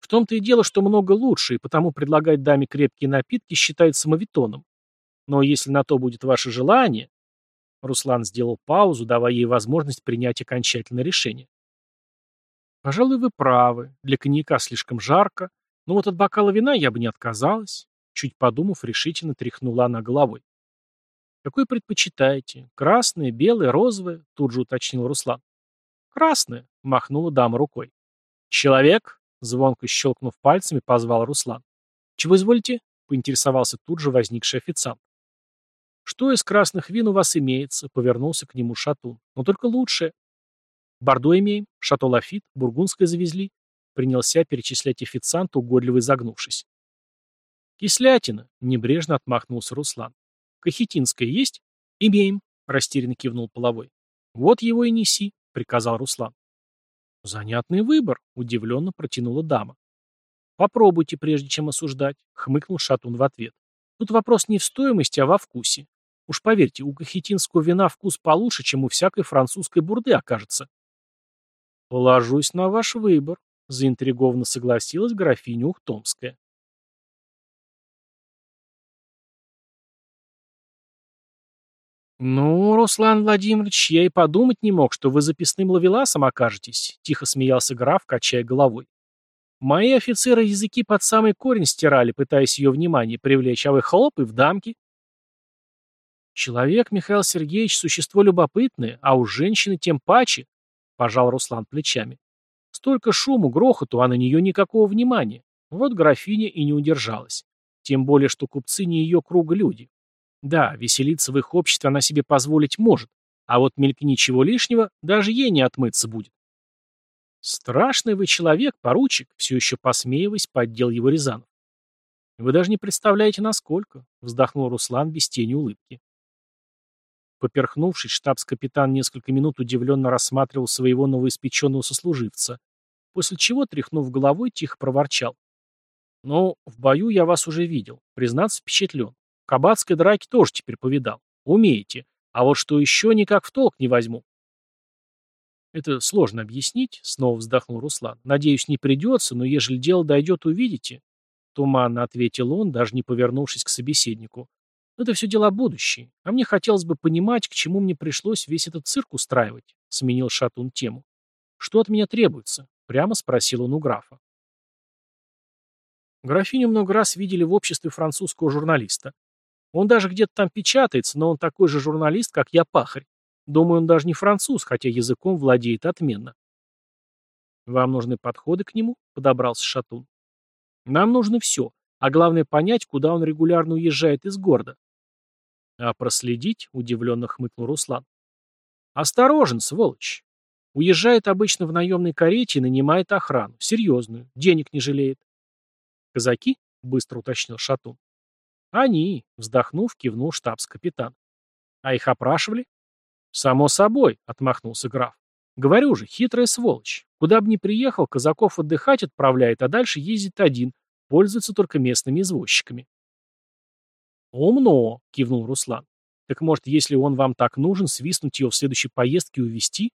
Speaker 1: «В том-то и дело, что много лучше, и потому предлагать даме крепкие напитки считается мавитоном. Но если на то будет ваше желание...» Руслан сделал паузу, давая ей возможность принять окончательное решение. Пожалуй, вы правы. Для коньяка слишком жарко. Но вот от бокала вина я бы не отказалась. Чуть подумав, решительно тряхнула она головой. «Какой предпочитаете? Красное, белое, розовое?» Тут же уточнил Руслан. «Красное», — махнула дама рукой. «Человек?» — звонко щелкнув пальцами, позвал Руслан. «Чего изволите?» — поинтересовался тут же возникший официант. «Что из красных вин у вас имеется?» — повернулся к нему Шатун. «Но только лучшее». Бордо имеем, Шато Лафит, Бургундское завезли. Принялся перечислять официант, угодливо изогнувшись. Кислятина, небрежно отмахнулся Руслан. Кахетинское есть? Имеем, растерянно кивнул половой. Вот его и неси, приказал Руслан. Занятный выбор, удивленно протянула дама. Попробуйте, прежде чем осуждать, хмыкнул Шатун в ответ. Тут вопрос не в стоимости, а во вкусе. Уж поверьте, у кахетинского вина вкус получше, чем у всякой французской бурды окажется. «Положусь на ваш выбор», — заинтригованно согласилась графиня Ухтомская. «Ну, Руслан Владимирович, я и подумать не мог, что вы записным ловеласом окажетесь», — тихо смеялся граф, качая головой. «Мои офицеры языки под самый корень стирали, пытаясь ее внимание привлечь, а вы хлоп и в дамки». «Человек, Михаил Сергеевич, существо любопытное, а у женщины тем паче», Пожал Руслан плечами. Столько шуму, грохоту, а на нее никакого внимания. Вот графиня и не удержалась. Тем более, что купцы не ее круга люди. Да, веселиться в их обществе она себе позволить может, а вот мелькни ничего лишнего, даже ей не отмыться будет. «Страшный вы человек, поручик», — все еще посмеиваясь, поддел его Рязанов. «Вы даже не представляете, насколько», — вздохнул Руслан без тени улыбки. Поперхнувшись, штабс-капитан несколько минут удивленно рассматривал своего новоиспеченного сослуживца, после чего, тряхнув головой, тихо проворчал. «Ну, в бою я вас уже видел. Признаться, впечатлен. Кабацкой драке тоже теперь повидал. Умеете. А вот что еще никак в толк не возьму». «Это сложно объяснить», — снова вздохнул Руслан. «Надеюсь, не придется, но ежели дело дойдет, увидите». Туманно ответил он, даже не повернувшись к собеседнику. Это все дела будущие. А мне хотелось бы понимать, к чему мне пришлось весь этот цирк устраивать, сменил Шатун тему. Что от меня требуется? Прямо спросил он у графа. Графиню много раз видели в обществе французского журналиста. Он даже где-то там печатается, но он такой же журналист, как я пахарь. Думаю, он даже не француз, хотя языком владеет отменно. «Вам нужны подходы к нему?» — подобрался Шатун. «Нам нужно все, а главное понять, куда он регулярно уезжает из города. «А проследить?» — удивленно хмыкнул Руслан. «Осторожен, сволочь. Уезжает обычно в наемной карете и нанимает охрану. Серьезную. Денег не жалеет». «Казаки?» — быстро уточнил Шатун. «Они», — вздохнув, кивнул штабс-капитан. «А их опрашивали?» «Само собой», — отмахнулся граф. «Говорю же, хитрая сволочь. Куда бы ни приехал, казаков отдыхать отправляет, а дальше ездит один, пользуется только местными извозчиками. «Умно», — кивнул Руслан. «Так может, если он вам так нужен, свистнуть его в следующей поездке и увезти?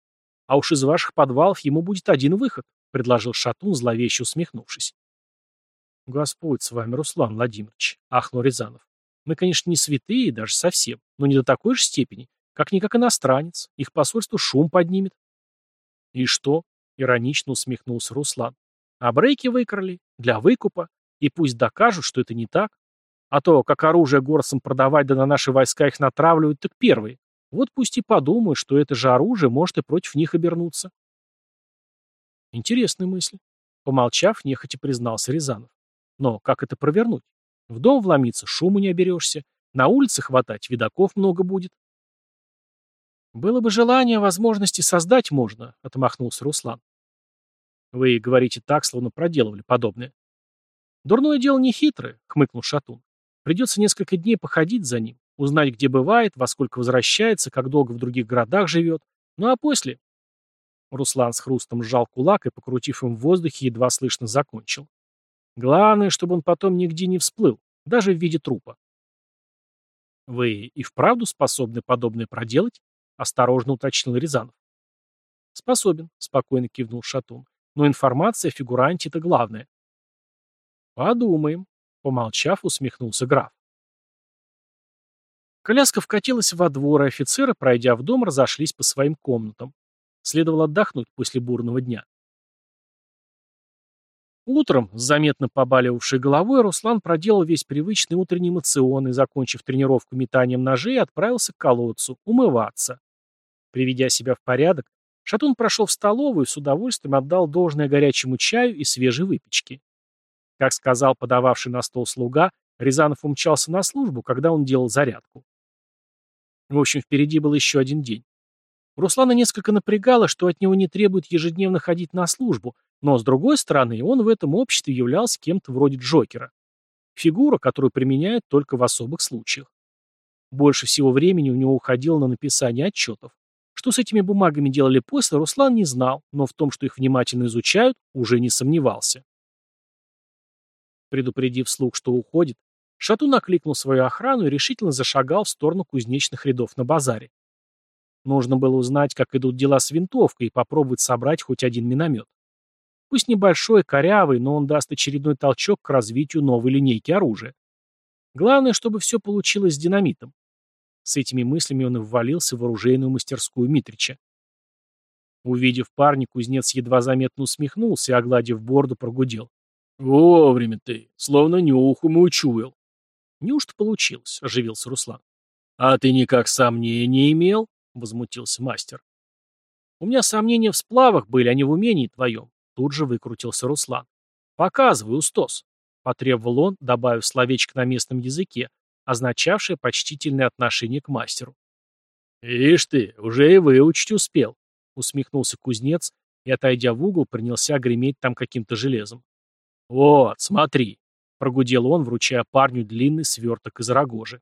Speaker 1: А уж из ваших подвалов ему будет один выход», — предложил Шатун, зловеще усмехнувшись. «Господь с вами, Руслан Владимирович», — ахнул Рязанов. «Мы, конечно, не святые, даже совсем, но не до такой же степени. Как-никак иностранец. Их посольство шум поднимет». «И что?» — иронично усмехнулся Руслан. «А брейки выкрали. Для выкупа. И пусть докажут, что это не так. А то, как оружие горцам продавать, да на наши войска их натравливают, так первые. Вот пусть и подумают, что это же оружие может и против них обернуться». Интересная мысль. Помолчав, нехотя признался Рязанов. Но как это провернуть? В дом вломиться, шуму не оберешься. На улице хватать, видаков много будет. Было бы желание, возможности создать можно, отмахнулся Руслан. Вы говорите так, словно проделывали подобное. Дурное дело не хитрое, хмыкнул Шатун. Придется несколько дней походить за ним, узнать, где бывает, во сколько возвращается, как долго в других городах живет. Ну а после... Руслан с хрустом сжал кулак и, покрутив им в воздухе, едва слышно закончил. Главное, чтобы он потом нигде не всплыл, даже в виде трупа. «Вы и вправду способны подобное проделать?» — осторожно уточнил Рязанов. «Способен», — спокойно кивнул Шатун. «Но информация о фигуранте — это главное». «Подумаем», — помолчав, усмехнулся граф. Коляска вкатилась во двор, и офицеры, пройдя в дом, разошлись по своим комнатам. Следовало отдохнуть после бурного дня. Утром, с заметно побаливавшей головой, Руслан проделал весь привычный утренний мацион и, закончив тренировку метанием ножей, отправился к колодцу, умываться. Приведя себя в порядок, Шатун прошел в столовую и с удовольствием отдал должное горячему чаю и свежей выпечке. Как сказал подававший на стол слуга, Рязанов умчался на службу, когда он делал зарядку. В общем, впереди был еще один день. Руслана несколько напрягало, что от него не требует ежедневно ходить на службу, но, с другой стороны, он в этом обществе являлся кем-то вроде Джокера. Фигура, которую применяют только в особых случаях. Больше всего времени у него уходило на написание отчетов. Что с этими бумагами делали после, Руслан не знал, но в том, что их внимательно изучают, уже не сомневался. Предупредив слуг, что уходит, Шатун накликнул свою охрану и решительно зашагал в сторону кузнечных рядов на базаре. Нужно было узнать, как идут дела с винтовкой и попробовать собрать хоть один миномет. Пусть небольшой, корявый, но он даст очередной толчок к развитию новой линейки оружия. Главное, чтобы все получилось с динамитом. С этими мыслями он и ввалился в оружейную мастерскую Митрича. Увидев парня, кузнец едва заметно усмехнулся и, огладив борду, прогудел. «Вовремя ты, словно нюхом и учуял». «Неужто получилось?» — оживился Руслан. «А ты никак сомнений имел?» — возмутился мастер. «У меня сомнения в сплавах были, а не в умении твоем. Тут же выкрутился Руслан. «Показывай, Устос», — потребовал он, добавив словечко на местном языке, означавшее почтительное отношение к мастеру. «Ишь ты, уже и выучить успел», — усмехнулся кузнец и, отойдя в угол, принялся греметь там каким-то железом. «Вот, смотри», — прогудел он, вручая парню длинный сверток из рогожи.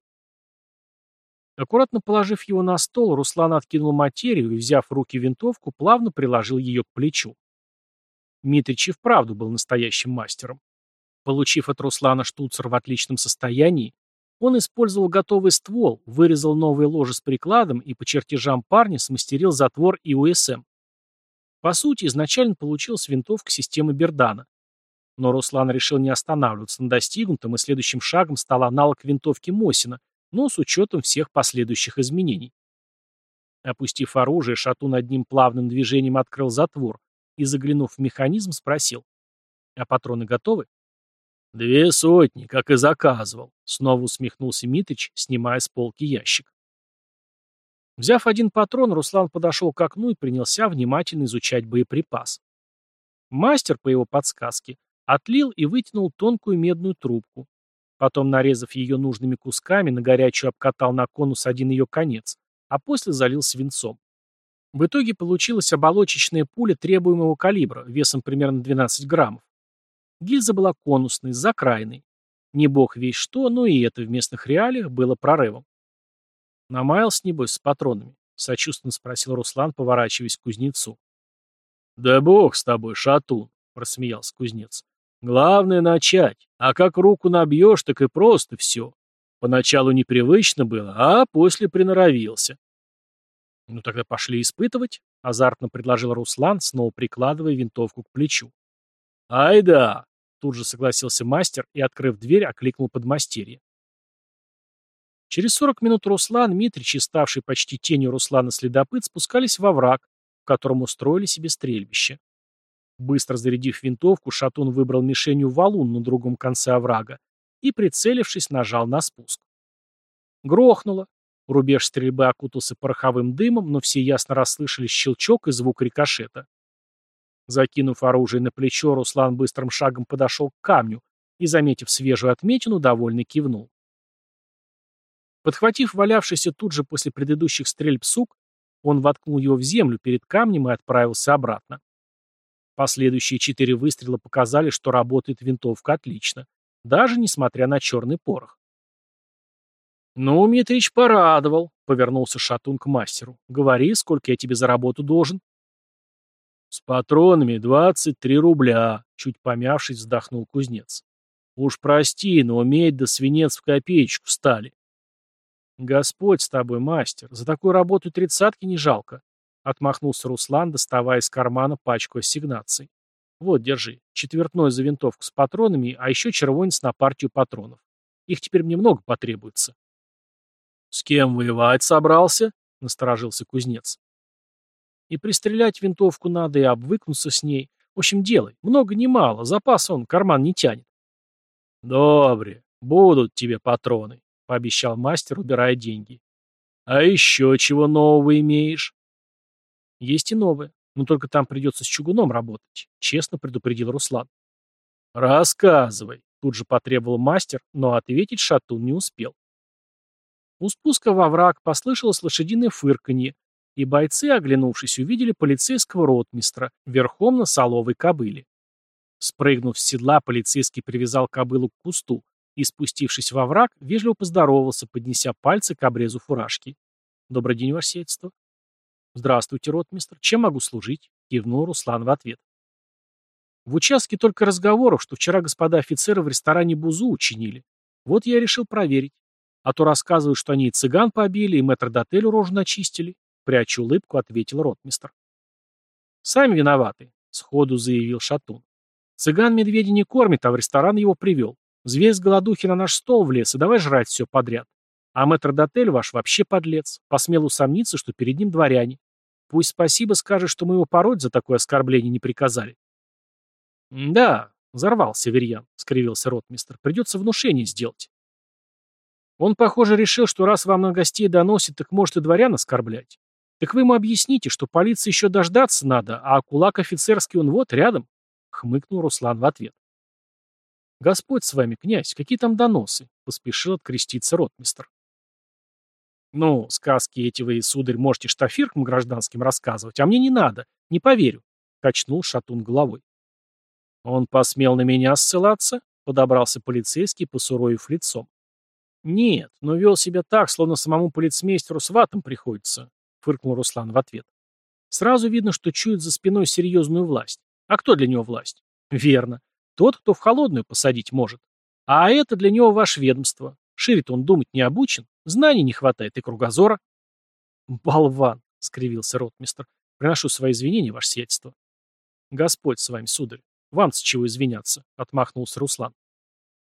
Speaker 1: Аккуратно положив его на стол, Руслан откинул материю и, взяв в руки винтовку, плавно приложил ее к плечу. Митрич и вправду был настоящим мастером. Получив от Руслана штуцер в отличном состоянии, он использовал готовый ствол, вырезал новые ложи с прикладом и по чертежам парня смастерил затвор и УСМ. По сути, изначально получилась винтовка системы Бердана. Но Руслан решил не останавливаться на достигнутом, и следующим шагом стал аналог винтовки Мосина, но с учетом всех последующих изменений. Опустив оружие, Шатун одним плавным движением открыл затвор, и, заглянув в механизм, спросил. «А патроны готовы?» «Две сотни, как и заказывал», — снова усмехнулся Митрич, снимая с полки ящик. Взяв один патрон, Руслан подошел к окну и принялся внимательно изучать боеприпас. Мастер, по его подсказке, отлил и вытянул тонкую медную трубку. Потом, нарезав ее нужными кусками, на горячую обкатал на конус один ее конец, а после залил свинцом. В итоге получилась оболочечная пуля требуемого калибра, весом примерно 12 граммов. Гильза была конусной, закрайной. Не бог весь что, но и это в местных реалиях было прорывом. «Намаялся, небось, с патронами?» — сочувственно спросил Руслан, поворачиваясь к кузнецу. Да бог с тобой, шатун, рассмеялся кузнец. Главное начать, а как руку набьешь, так и просто все. Поначалу непривычно было, а после приноровился. Ну тогда пошли испытывать, азартно предложил Руслан, снова прикладывая винтовку к плечу. Ай да, тут же согласился мастер и, открыв дверь, окликнул подмастерье. Через сорок минут Руслан, Митрич и ставший почти тенью Руслана следопыт спускались во враг, в котором устроили себе стрельбище. Быстро зарядив винтовку, Шатун выбрал мишенью валун на другом конце оврага и, прицелившись, нажал на спуск. Грохнуло. Рубеж стрельбы окутался пороховым дымом, но все ясно расслышали щелчок и звук рикошета. Закинув оружие на плечо, Руслан быстрым шагом подошел к камню и, заметив свежую отметину, довольно кивнул. Подхватив валявшийся тут же после предыдущих стрельб сук, он воткнул его в землю перед камнем и отправился обратно. Последующие четыре выстрела показали, что работает винтовка отлично даже несмотря на черный порох. «Ну, Митрич порадовал», — повернулся Шатун к мастеру. «Говори, сколько я тебе за работу должен?» «С патронами двадцать три рубля», — чуть помявшись, вздохнул кузнец. «Уж прости, но медь да свинец в копеечку встали». «Господь с тобой, мастер, за такую работу тридцатки не жалко», — отмахнулся Руслан, доставая из кармана пачку ассигнаций. Вот, держи. Четвертной за винтовку с патронами, а еще червонец на партию патронов. Их теперь мне много потребуется. С кем воевать собрался? Насторожился кузнец. И пристрелять винтовку надо, и обвыкнуться с ней. В общем, делай. Много не мало. Запас он, карман не тянет. Добре. Будут тебе патроны, пообещал мастер, убирая деньги. А еще чего нового имеешь? Есть и новое. Но только там придется с чугуном работать», — честно предупредил Руслан. «Рассказывай», — тут же потребовал мастер, но ответить Шатун не успел. У спуска во враг послышалось лошадиное фырканье, и бойцы, оглянувшись, увидели полицейского ротмистра верхом на соловой кобыле. Спрыгнув с седла, полицейский привязал кобылу к кусту и, спустившись во враг, вежливо поздоровался, поднеся пальцы к обрезу фуражки. «Добрый день, ваше сельство». «Здравствуйте, ротмистр. Чем могу служить?» — кивнул Руслан в ответ. «В участке только разговоров, что вчера господа офицеры в ресторане Бузу учинили. Вот я решил проверить. А то рассказывают, что они и цыган побили, и мэтр-дотелю рожу начистили». Прячу улыбку, ответил ротмистр. «Сами виноваты», — сходу заявил Шатун. «Цыган медведя не кормит, а в ресторан его привел. Зверь с голодухи на наш стол влез, и давай жрать все подряд. А мэтр-дотель ваш вообще подлец. Посмел усомниться, что перед ним дворяне. Пусть спасибо скажет, что мы его пороть за такое оскорбление не приказали. «Да», — взорвался Верьян, — скривился ротмистр, — «придется внушение сделать». Он, похоже, решил, что раз вам на гостей доносит, так может и дворян оскорблять. Так вы ему объясните, что полиции еще дождаться надо, а кулак офицерский он вот, рядом, — хмыкнул Руслан в ответ. «Господь с вами, князь, какие там доносы?» — поспешил откреститься ротмистр. Ну, сказки эти вы, сударь, можете штафиркам гражданским рассказывать, а мне не надо, не поверю, — качнул шатун головой. Он посмел на меня ссылаться? Подобрался полицейский, посуровив лицом. Нет, но вел себя так, словно самому полицмейстеру с ватом приходится, — фыркнул Руслан в ответ. Сразу видно, что чует за спиной серьезную власть. А кто для него власть? Верно. Тот, кто в холодную посадить может. А это для него ваше ведомство. Шире-то он думать не обучен. Знаний не хватает и кругозора. Болван, скривился ротмистр. Приношу свои извинения, ваше сиятельство. Господь с вами, сударь. Вам с чего извиняться, отмахнулся Руслан.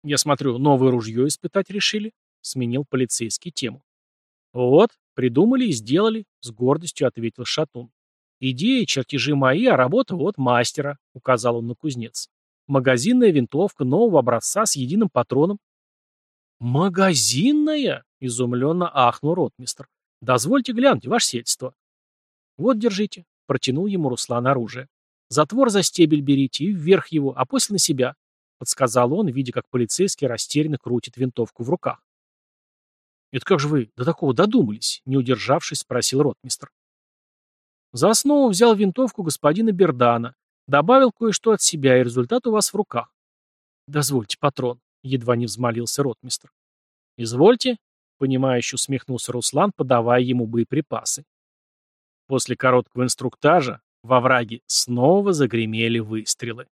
Speaker 1: Я смотрю, новое ружье испытать решили? Сменил полицейский тему. Вот, придумали и сделали, с гордостью ответил Шатун. Идеи, чертежи мои, а работа вот мастера, указал он на кузнец. Магазинная винтовка нового образца с единым патроном. Магазинная? Изумленно ахнул ротмистр. «Дозвольте глянуть, ваше сельство». «Вот, держите», — протянул ему Руслан оружие. «Затвор за стебель берите и вверх его, а после на себя», — подсказал он, видя, как полицейский растерянно крутит винтовку в руках. «Это как же вы до такого додумались?» — не удержавшись, спросил ротмистр. За основу взял винтовку господина Бердана, добавил кое-что от себя, и результат у вас в руках. «Дозвольте, патрон», — едва не взмолился ротмистр. «Извольте», Понимающе усмехнулся Руслан, подавая ему боеприпасы. После короткого инструктажа Во враге снова загремели выстрелы.